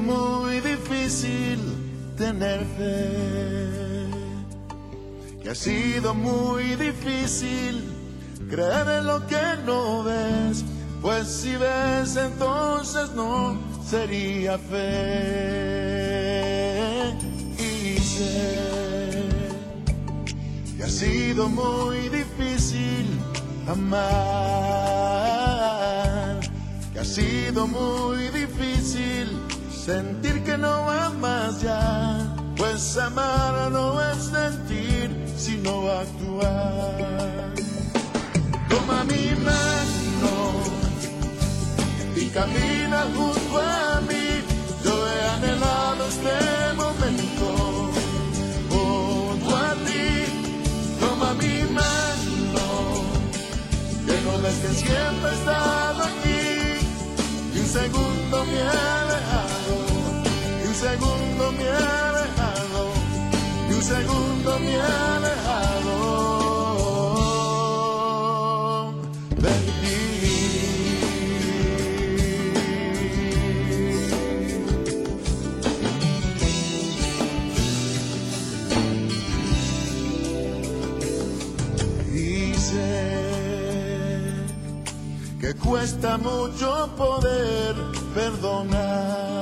muy difícil tener fe, que ha sido muy difícil creer en lo que no ves, pues si ves entonces no sería fe. Y sé que ha sido muy difícil amar, que ha sido muy difícil sentir que no amas ya, pues amar camina junto a mí, yo he anhelado este momento. Junto a ti, toma mi mano, que no ves que siempre he estado aquí, y un segundo me ha segundo me ha dejado, y un segundo me ha dejado que cuesta mucho poder perdonar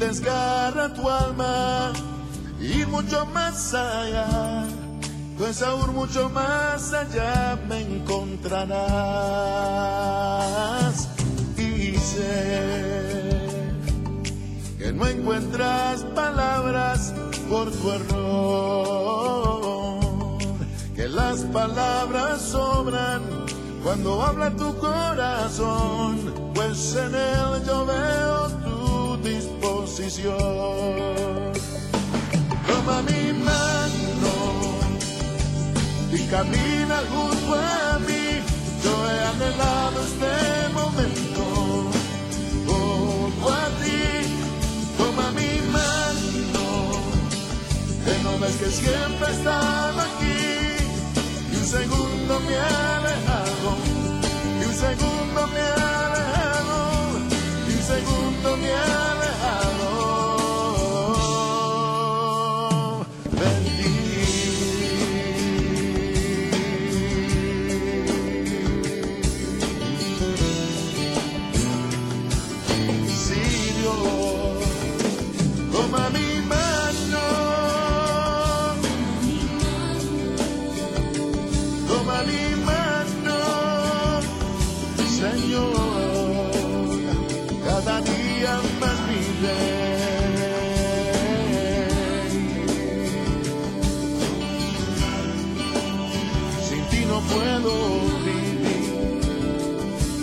desgarra tu alma, ir mucho más allá, pues aún mucho más allá me encontrarás. Y sé que no encuentras palabras por tu error, las palabras sobran cuando habla tu corazón, pues en él yo veo Toma mi mano y camina junto a mí. Yo he anhelado este momento junto a ti. Toma mi mano, no ves que siempre he me ha dejado, y un segundo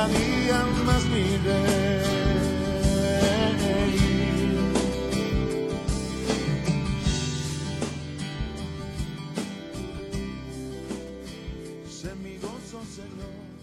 cada más mi Rey. Señor.